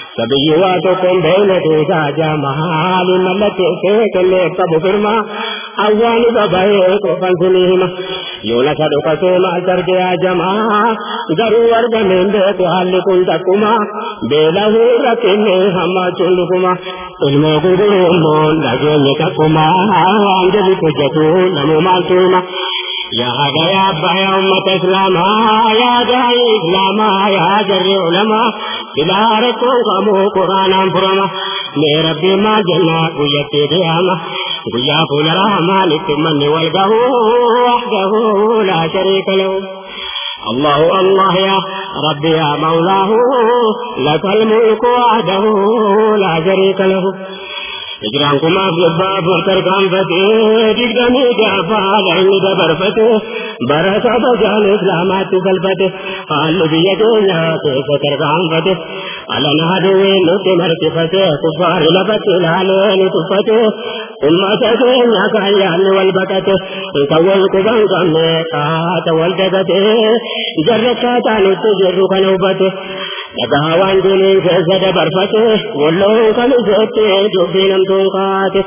सभी युवा तो कुंभ लगे राजा महाली मल्लते से कले प्रभु फिरमा अव्वाली बभये को पंचनीम यून सड़ो कसे मातर गया जमा गरु वर्ग में को हल कुंद कुमा बेला हो रखे में हम चुन कुमा उनमें गुरु मोन लगे निक कुमा अंजलि पूजतु नमो मातुमा يا هذا يا أبا يا أمة إسلاما يا داعي إسلاما يا جر علماء بلا ركون قاموا قرآن فرما. من ربي ما جنة قيتي قيامة. قيا فول رحمة للتمن والقه وحده لا شريك له. الله الله يا ربي يا مولاه لك الملك وحده لا شريك له. Hijraan kumaaf jabbaa tarkaan fatee digdamii gaafaa lainni dabarfate bara saba jaan islaamaatti galfate haalli biyya keenya keessa tarkaanfate alana aduwee nutti martifate kuffaari lafatti ilaalee nu tuffate ummata keenya kaayyaanni wal baqate kan wal quban qabne kaata wal dagate jarrakkaataa nutti jirru kana dhagaawwan tuni keessa dabarfate walloon kan isootti dubbiin amtuun kaate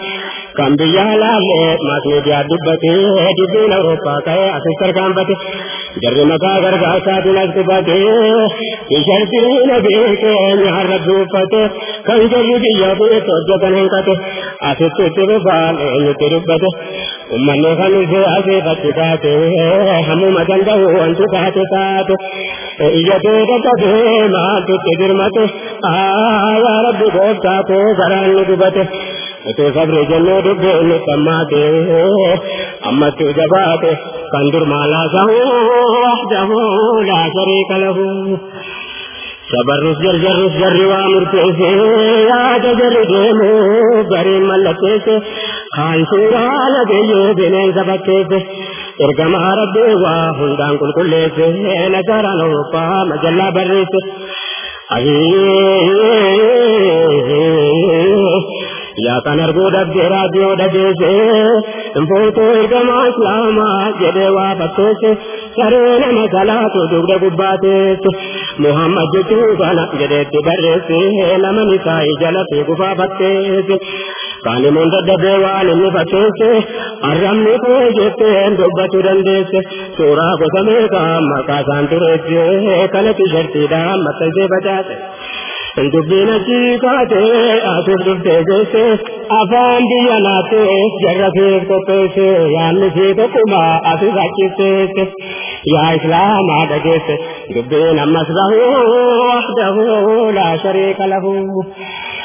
dirmate yaa rabbi gooftaa koo garaan nu dubate तुझ जनेर भेल कमा दे। अम्मा तुझ बात कंदुर माला जाऊ ला करे कलहू। सबर जर जर जर मूर्ति से, आज जर गे गरे मलते से। खान सुराल दे बिने सबके से। इर्गमा रब्बेवा हुंदान कुलकुले से नजरानो पा मजल्ला बर्रे से अये ያቀነርጎደብህ ራዲዮ ደዴሴ እንፎቶ ኤርገማ እስላማ ጀደዋ ፈቶሴ ሰሬነ መሰላቱ ዱግደ ጉባቴስ ሙሐመድ jechuu kana jedhetti barreesse laman isaa jalatti gufaafattees kaanimuun daddabee waan inni fakkeesse arrabni koo jetteen dubbachuu dandeesse suuraa gosa meeqa maqaa isaan tureesse kana tishartiidhaan maxxansee facaase. दुब्बिन चीकाते आखिर दुब्बे जैसे आसान दिया नाते जरा फिर तो पैसे यान से तो कुमा आखिर राखी से। या इस्लाम आगे से दुब्बिन मसला हो ला शरीक लहू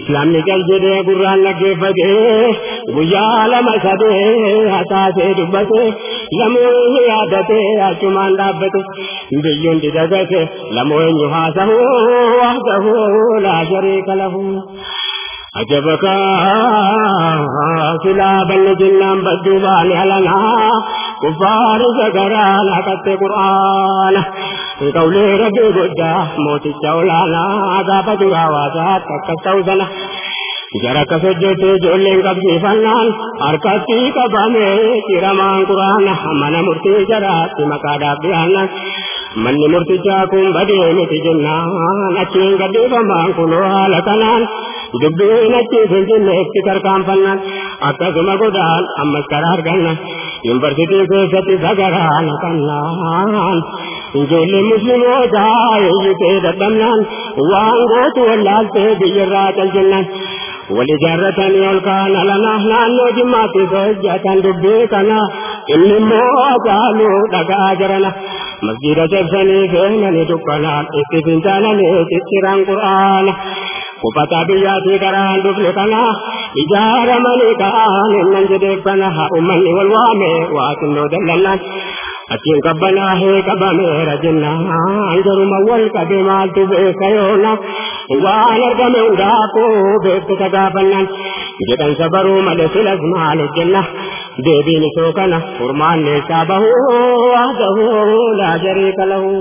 islaamni gal jedhee gurraan dhaggeeffate guyyaa lama sadee hasaasee dubbate lamuu yaadate achumaan dhaabbate biyyoon didagate lamuu eenyu haasahu wahdahu laa shariika lahu عجبك سلا بل جنان بدوبان علنا كفار سقرانا قد قرآن እንቀውሌ ረጌ ጎዳ mooticha olaanaa agaafatu hawaasaa takka ta'u sana jara kas hojjete ijoolleen qabsiifannaan harkatti qabame ciramaan quraana mana murtii jaraatti maqaadhaaf dhiyaannan manni murtichaa kun badee miti jennaan achiin gadhiifamaan kunoo haala kanaan dubbiin achiin finfinneetti karkaanfannaan akkasuma godaan ammas karaa argannan immoo caaluu dhagaa jirana masjida cabsanii seenanii dukkanaan kufataa biyyaatii karaan dufne kana ijaaramanii ka'an innan jedheef kana haa ummanni wal waame waa xinnoo dallannaan achiin qabbanaahee qabameera jennaan garuma wal qabe maaltu beeka yoona waan argame hundaakuu beektota gaafannaan jedhan sabaruu malee silas maal hojjenna deebiin isoo kana furmaanne isaa bahuu wahdahuu laa shariika lahu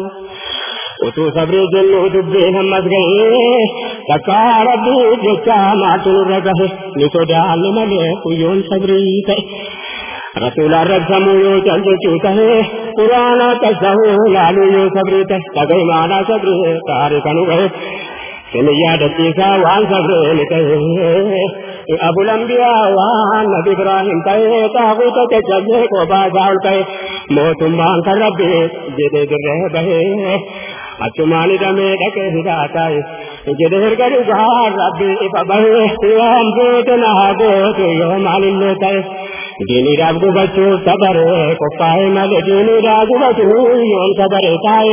उतो सबरे जन दुब्बे हम्मत गए तकार दुजका मातुल रगह। नितो डाल मले कुयोल सबरी ते रसूल रजमु यो चल चूता है पुराना कसहु लालू यो सबरी ते तगई माना सबरी तारे कनु गए सुनिया डटी सा वान सबरे निते अबुल अंबिया वान नबी इब्राहिम ते ताबूत के चले को मोतुमान कर बहे। දමේ දැක හිදාතයි ජෙදෙහෙර කරු ගා රබ්බි ඉබබහේ යම් ගෝතනා ගෝතු යෝ මාලින්නතයි dini ragu bachu sabare ko pae male dini ragu bachu yon sabare tae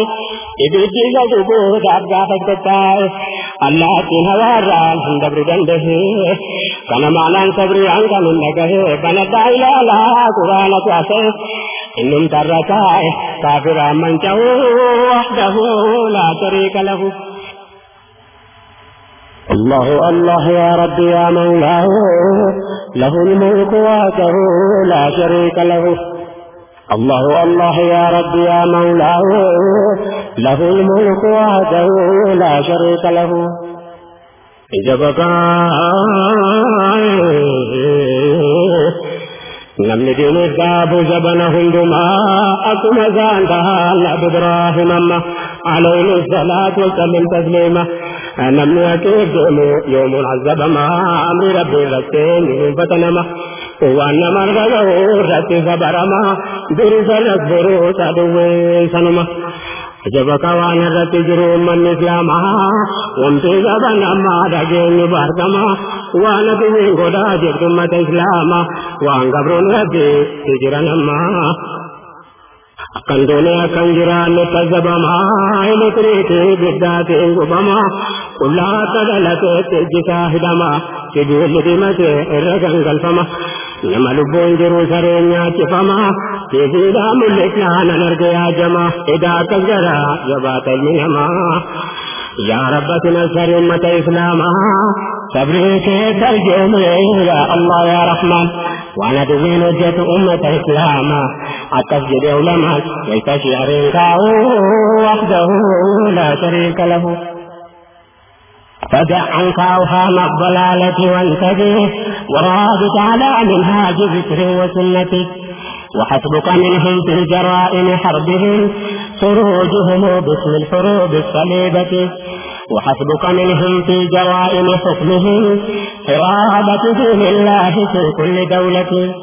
ibidi gagu go dabga baktae allah ki hawara handa tarratae kafira man chahu wahdahu la sharika lahu الله الله يا رب يا مولاه له الملك وحده لا شريك له الله الله يا رب يا مولاه له الملك وحده لا شريك له إجابك namni diinurraa buusa bana hundumaa akkuma isaan tahaan nabi ibraahim amma alayhi salaatu wasallim tasliima namni akeef deemu yoomuun azabamaa amri rabbii irratti ni hunfatanama waan nama argagahu irratti sabarama durisa नंग राजलाम विगिर नमूने अखिरान तज़ ममाए ममा उल्हासी काजू रंग गल प akkan doonee akkan jiraanne tazzabamaa elektiriikii biddaatiin gubamaa qullaata dhalateetti ejjisaa hidhamaa sibiilli dimatee irra gangalfama nama lubbuun jiru sareen nyaachifamaa sibiilaa mul'isnaa nan arge yaajamaa edaa akkas garaa jabaata ilmi namaa yaa rabbati nasari فدع عنك أوهام الضلالة وانتبه ورابط على منهاج ذكر وسنته وحسبك منهم في الجرائم حربهم خروجهم باسم الحروب الصليبة. وحسبك منهم في جرائم حكمهم قرابة دين الله في كل دولة.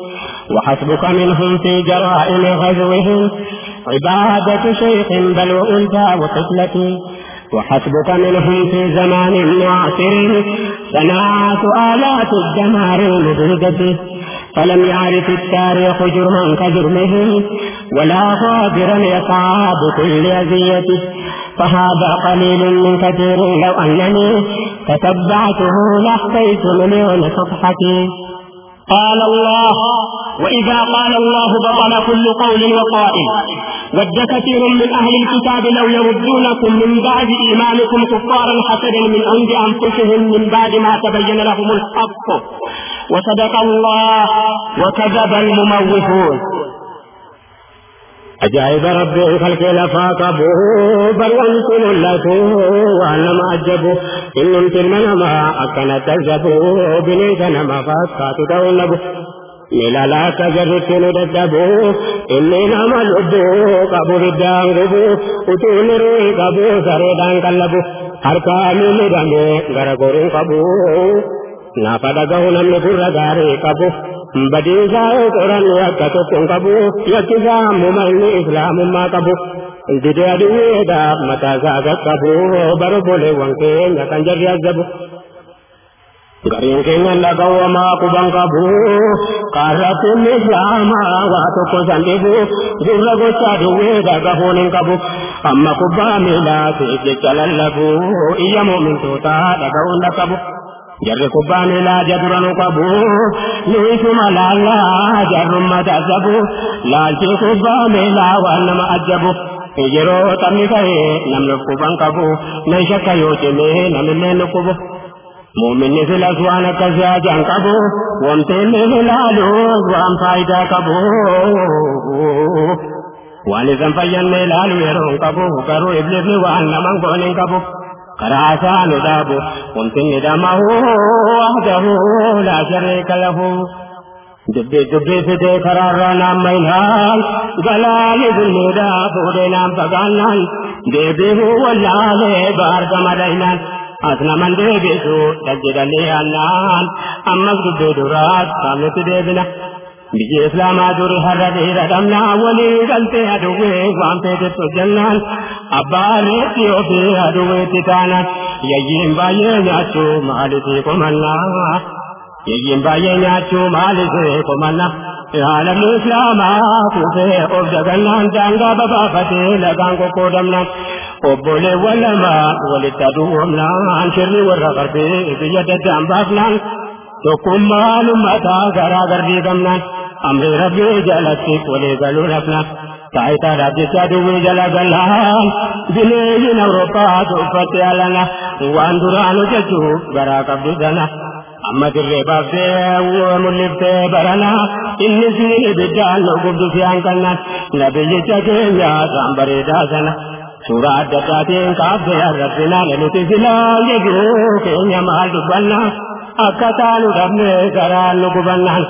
وحسبك منهم في جرائم غزوهم عبادة شيخ بل وأنثى وطفلة وحسبك منهم في زمان معاصر صناعة آلات الدمار المبهجة فلم يعرف التاريخ جرما كجرمهم ولا غادرا يقع بكل أذيته. فهذا قليل من كثير لو أنني تتبعته لاحتيت مليون صفحة قال الله وإذا قال الله بطل كل قول وقائل. ود كثير من أهل الكتاب لو يردونكم من بعد إيمانكم كفارا حسدا من عند أنفسهم من بعد ما تبين لهم الحق. وصدق الله وكذب المموهون. أجائب ربي خلق لفا قبوه بل وأنتم اللتو وأنما أجبوا إن أنتم نما أكنا تجبوا بنيت نما فاسقات دولبوا ملالا كجرت ندبوا إني نما لبوا قبو ردان قبو أتون روي قبو قلبوا harkaani midhame gara goruun qabu naafa dhagahu namni gurra gaarii qabu badiisaa qoranni akka tokko hin qabu yakkisaa ammuma inni islaamummaa qabu didee aduwweedhaaf mataasaa qaqqabu bara boleewwan keenya kan jarri azzabu gariin keenya lagawwamaa quban qabu kaarrattiin islaamaa waa tokko san dhibu gurra gocha aduwwee dhagahuun hin qabu amma kubbaa miilaa fi jecha lallabu iyya mu'mintootaa dhaga'uun dhaqqabu jarri kubbaa miilaa jaduranu qabu niisuma laallaa jarrumma tasabu laalchi kubbaa miilaa waan nama ajjabu yeroo taphni ka'e namni quban qabu nan shakka yoo cimee namillee ni qubu muuminni filas waan akkasii ajaan qabu wamteenni ilaalu waan faayidaa qabu waan isan fayyanne ilaalu yeroo hin qabu garuu iblisni waan naman goone hin qabu قد عصى لبابه وامتن دمه وحده لا شريك له دبي دبي فدي كرارنا ميلهاي جلال الهدى فودنا بغانا دبيه والله بارك مدينا അസ്നമൻ ദേവിസു ദഗ്ഗിരലി അന്നാൻ അമ്മ ദുരാത് സമയത്ത് ദേവിന بإسلام أدور هرد إيرد أملا ولي قلت أدوي وان تدت جنان أبارت يوفي أدوي تتانا يجين بايين ياتو مالتي كمانا يجين بايين ياتو مالتي كمانا የዓለም እስላማ ኩፌ ኦፍ ደገናን ዳንጋ በባፈቴ ለጋንጎ ኮደምናን ኦቦሌ ወለማ ወሊታ ዱኦምና አንሽሪ ወራ ቀርቤ ብየደዳን ባፍናን tokkummaan uummataa garaa garbii gamnaan taayitaadhaaf jecha duwwii jala galaan bineeyyiin awurooppaa tuuffatti alana waan duraan hojjechuuf garaa qabdu sana amma dirree baaftee mul'iftee barana inni siin ibiddaan nu gubdu si hanqannaan nabiyyicha keenya isaan bareedaa sana suuraa adda addaatiin kaaftee arrabsinaan nuti silaan jedhuu keenya maal dubbannaa akka taanu dhabnee garaan nu gubannaan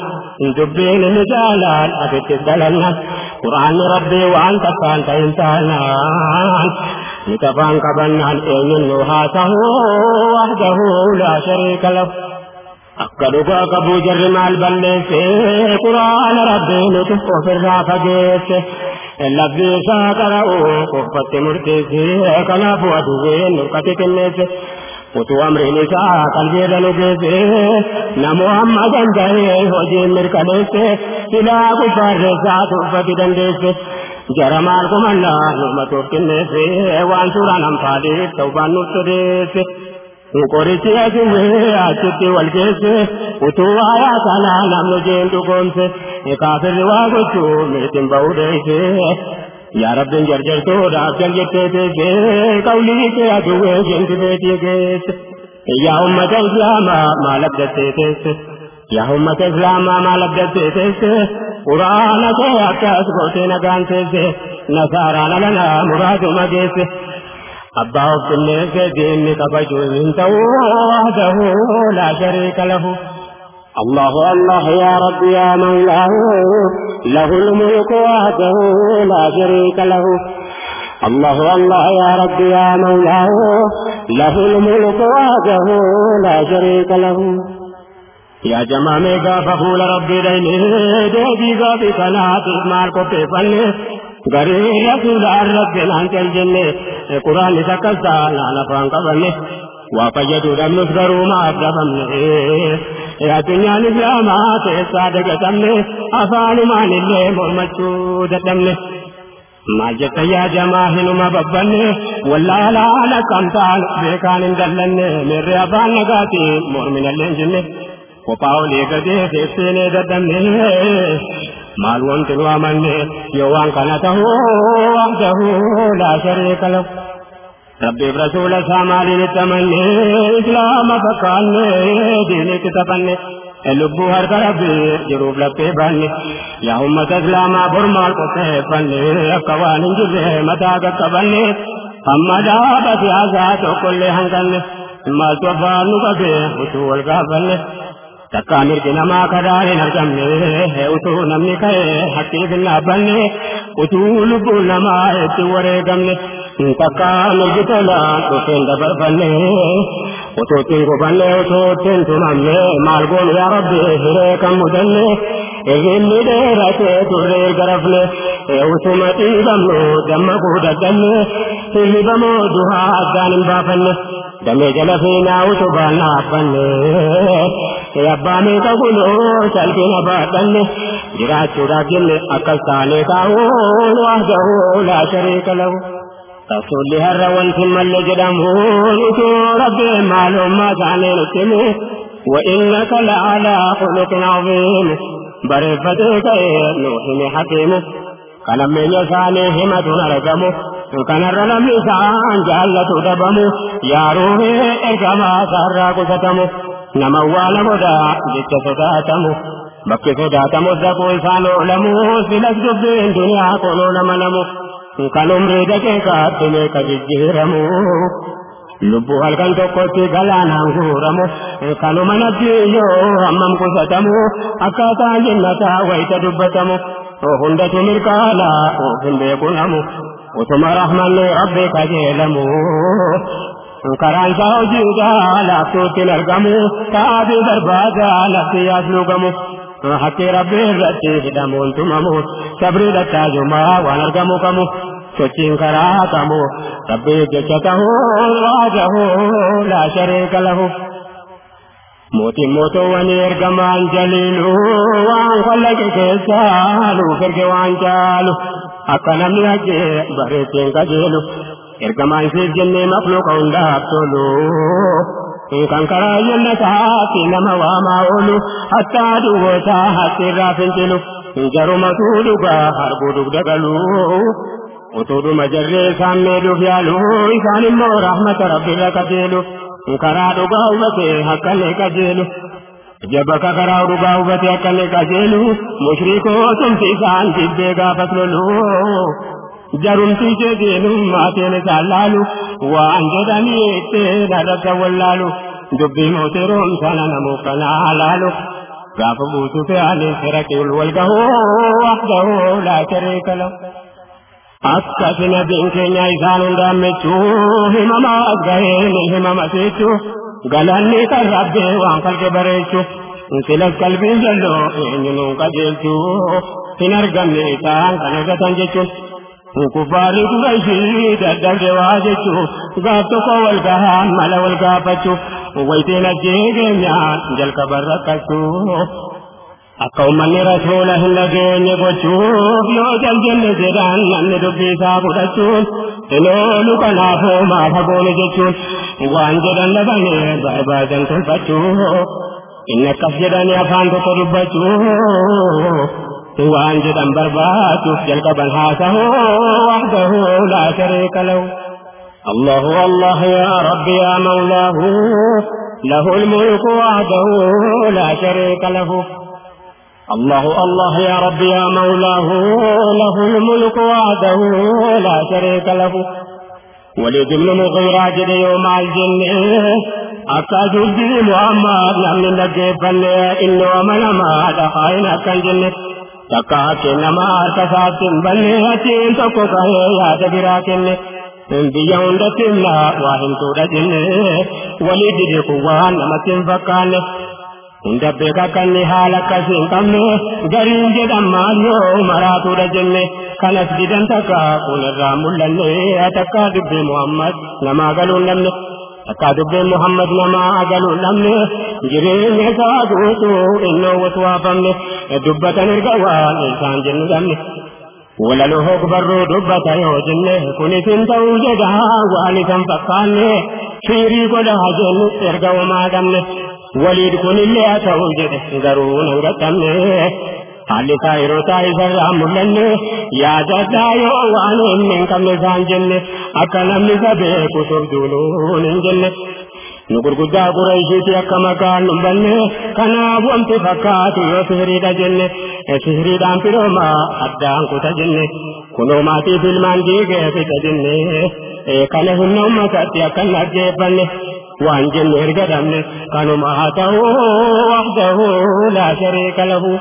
dubbiin inni jaalaan asitti dalannaan quraanni rabbii waan takkaan ta'in taanaan ni tafaan qabannaan eenyuun nu haa ta'uu wahdahu laa shariika lahu akka dhugaa qabuu jarri maal balleesse quraana rabbii nuti ofirraa fageesse labbii isaa qara'uu qoffatti murteesse kanaafuu aduwween nurkatti kenneesse उतो अमृनिका कलवेदन के न मोहम्मद होजे मेरे कले से सिला कुपर साधु पतिदंडे से, जरमाल को मन्ना मतो किन्ने से वान सुरा नम पादे तौबानु सुरे से उकोरिची अजुवे आचिति वलके से उतो आया साला नाम लो जेंदु कोम से, एकाफिर वागुचु मेरे तिंबाउडे से यारब दिन जर्जर तो रात जल जेते थे के कौली के अधुए जंग बेटी के या उम्मत इस्लामा मालक जते थे। या उम्मत इस्लामा मालक जते थे। कुरान को आकाश को से नगान से से नसारा ललन मुराद मगे से अब्बा सुनने के दिन में कबजो इन तो वादहू ला शरीक الله الله يا رب يا مولاه له الملك وحده لا شريك له. الله الله يا رب يا مولاه له الملك وحده لا شريك له. يا جماعة غافا فول ربي ديني ديبي غافي كنات مال کو پیفن غري رسول رب Yaadunyaan Islaamaa keessaa dagatamne afaanumaanillee mormachuu dadhabne. Maal jetta yaadamaa hinuma babbanne wallaalaa akkam taanu beekaan hin dallanne mirri afaan nagaatiin morminallee hin jenne kophaa olii gadee teesseenee dadhabne maal wanti nu amanne yoo waan kana tahu abdahu laa shariika lahu. Rabbiif rasuula isaa maaliin itti amanne islaama fakkaanne diinitti taphanne lubbuu harka rabbii jiruuf laphee baanne yaa ummata islaamaa bormaal qopheeffanne akka waan hin jirre mataa qaqqabanne hamma dhaaba siyaasaa tokkollee hanqanne maaltu abbaan nu qabee utuu wal gaafanne takkaa mirgi namaa kadaa hin argamne utuu namni ka'e hakkiif hin dhaabbanne utuu lubbuun namaa itti wareegamne تقام جتلا تفين دبر فنه وتوتين فنه وتوتين تنمي مالقول يا ربي هريك مدنه إذن ديرك تغير قرفنه وسمتي بمنو دمك وددنه إذن بمودها أدان بافنه ደሜ ጀለፊናው ሱባና አባን የአባሜ ተጉሎ ሰልፊነ ባጠን ጅራቹ ዳግም አከሳኔ ታውን ዋህደሁ ላሸሪከ ለሁ har'a wanti malle jedhamuun utuu rabbee maalummaa isaanii nutti himu وإنك لعلى خلق عظيم برفتك نوح حكيم كلام من يساني همة نرجم kanarra namni isaan jaallatu dhabamu yaa ruuhee ergamaa sarraa qusatamu nama awwaala godhaa jecha sodaatamu bakki sodaatamus dhaquu isaan oolamu silas dubbiin duniyaa kunuu nama namu kan umrii daqiiqaatti meeqa jijjiiramu lubbuu halkan tokkotti galaanaan guuramu kanuma nabbiyyoo hammam qusatamu akkaataan jinnataa wayita dubbatamu hundatu mirkaala hin beekunamu utuma rahmanni rabbi kajeelamu karaan isaa hojiidhaa laaftuutti argamu taabii barbaadaa lafti yaas lugamu rabbi irratti hidhamuun tumamu sabrii dhattaajumaa waan argamu qabu sochiin karaa qabu rabbi jecha tahuu waajahu laa shariika lahu mootiin mootoowwanii ergamaan jaliilu waan kallaqe keessaa nuuf erge waan caalu akka namni hajjee bareettiin qajeelu ergamaan siif jennee makluuqa hundaaf tolu jannataatti nama waamaa oolu hattaa duwwootaa hatti irraa fincilu jarumatu dhugaa harbuu dugda galu utuudhuma jarree isaan meeduuf yaalu isaan immoo rahmata rabbirra qajeelu karaa dhugaa hubatee akkanne qajeelu jabaka karaa dhugaa hubatee akkanne qajeelu mushrikoo tumti isaan jibbee gaafas lolu jarumti jedheenummaa teen isaan laalu waan jedhanii ittee narrata wallaalu dubbii mootii roomsana namuuf kanaa laalu gaafa buutu fe'anii firaqiul walgahoo wahdahu laa shariika lahu akkasi nabiin keenya isaan hundaan mechuu himamaas gaheen himama seechuu galanni kan rabbee waan kalqe bareechuu silas qalbiin jalloo eenyunuun qajeelchuu hin argamne isaan kan argatan jechuun kuffaarri qurayshii daddabde waa jechuu gaaf tokko wal gahaan mala wal gaafachuu wayteen ajjee keenyaan jalqaban rakkachuu akka ummanni rasuula hin dhageenye gochuuf yoo jaljenne jedhaan namni dubbii isaa fudhachuun hin oolu kanaafuu maaf hagoone jechuun waan jedhan dhabame barbaadan tolfachuu inni akkas jedhanii afaan tokko dubbachuu waan jedhan barbaachuuf jalqaban haasahuu wahdahu laa shariika lahu الله الله يا رب يا مولاه له الملك وحده لا شريك له. الله الله يا رب يا مولاه له الملك وحده لا شريك له. وليد بن مغيرة جد يوم الجن أكاد الدين محمد لم نجيب إنه من ما دخائن أكن جن تكاك نما تسات بنيتين تكوك يا dide kuwwaan namatti hin fakkaanne hunda beeka kanni haala akkasii hin qabne gariin jedhan maal yoo maraatuudha jenne kanas didan takka kun irraa mul'anne takka dubbii muhammad namaa galuu hin dhabne namaa galuu hin dhabne jireenya isaa guutuu innoo waswaafamne dubbatan erga waan isaan jennu dhabne ولله أكبر دبة يوجن. كنت انتو جدا والسا فقاني. فيري قدها جن ارقا وما دمن وليد كن اللي أتو جد انقتمن حالي سايرو تايسر رامولن يا جدا يو وان من كم نسان جن أكنا نسبه كسر دولون جن nu gurguddaa qurayshiiti akka maqaan nu banne kanaaf wanti fakkaatu yoo sihiriidha jenne sihiriidhaan firoomaa addaan kuta jenne kunoo maatiif ilmaan diigee fixa jenne kana humna ummatatti akka hin dhaggeeffanne waan jenne erga dhabne kanuma haa ta'u wahdahu laa shariika lahu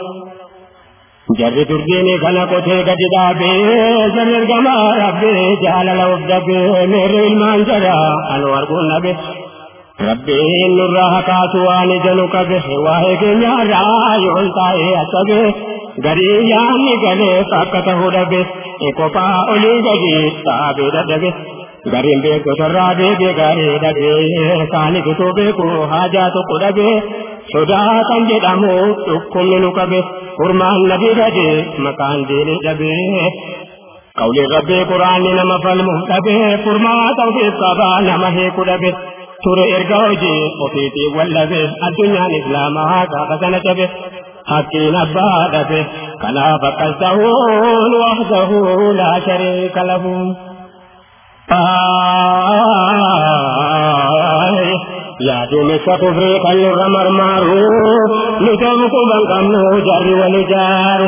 ಗಜದುರ್ಗಿನಿಘನಪಥೇಗಜಿದ ಬೇಜನಿರ್ಗಮ ರಬ್ಬೆ ಜಾಲಲ ಉದ್ದಬೆ ಮೇರಿಲ್ ಮಾಂಜರ ಅಲ್ವರ್ಗು ನಬೆ ರಬ್ಬೆ ನುರ್ರಹ ಕಾಸುವ ನಿಜನು ಕಬೆ ವಾಹೆಗೆ ನ್ಯಾರಾಯುಂತಾಯೆ ಅಸಬೆ ಗರಿಯಾನಿ ಗಲೆ ಸಕ್ಕತ ಹುಡಬೆ ಏಕೋಪ ಒಲಿಗಜಿ ತಾಬಿರದಬೆ ಗರಿಂ ಬೇಕು ಸರ್ರಾಬೆ ಬೇಗರೇಡಬೆ ಕಾನಿಗೆ ತೋಬೇಕು ಹಾಜಾತು ಕುಡಬೆ ಸುಧಾ ತಂದಿಡಮು ತುಕ್ಕು ನುಕಬೆ furmaan nabii gadi maqaan diinii dhabee قول ربي قرآن نما فالمهتبه فرما توفيق قبا نما هيك دبه ture erga hojii ofiitii wallabe addunyaan islaamaa gaafa sana cabe حقين أبادته كلا فقسهون وحده لا شريك له يا ያቴን ከኩፍሬ ከንረመርማሩ ኑደምቁ በንቀምኑ ጀሪ ወልጃር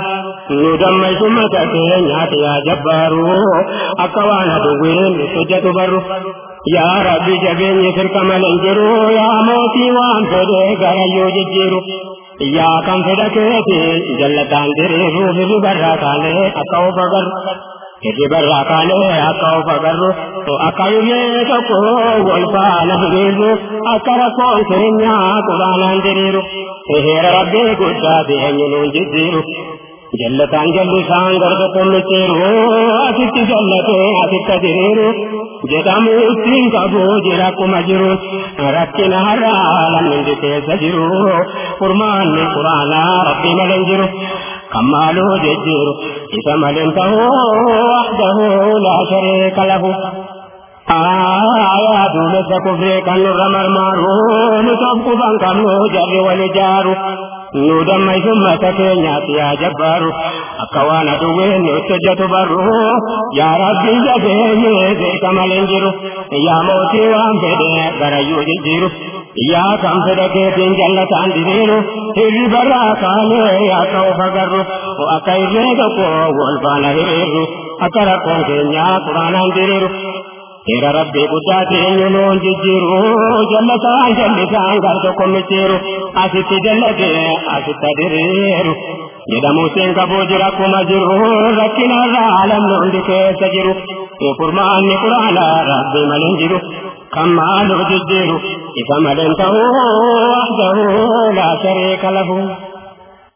ኑደመይቱ መቀቴን ያት ያጀባሩ አቀዋነ ድዊን ስጀቱ በሩ ያ ረቢ ጀቤኝ ስልከመለን ጅሩ ያ ሞቲ ዋን ፌዴ ገረዮ ጅጅሩ ያ ከንፌደ ኬቲ ጀለታን ድሪሩ ብሪ በራ ካኔ አቀው በገሩ ድሪ በራ ካኔ አቀው በገሩ jallatee asitti diriiru jedhamu ittiin qabu jira akkuma duumessa kufree kan nurra marmaaru nu tokkufan qabnu jarri wal ijaaru nu dammaysummaata keenyaaf yaa jabbaaru akka waan aduwween nutti hojjetu barru yaa rabbii jabeenye beeka malee jiru yaa mootii waan fedhe garayyuu jijjiiru yaa kan fedha keetiin jallataan diriiru hirri barraa kaanee akka of agarru akka irree tokko wal faana hiriirru akka rakkoon keenyaa quraanaan diriiru Jallataan jallisaan gar tokko micciiru asitti jallatee asitti diriiru jedhamu seen qabuu jira akkuma jiru rakkinarraa alamni hundi keessa jiru furmaanni quraanaa rabbii malee jiru kan maaloo jijjiiru isa malee ta'uu wahdahu laa shareeka lahu.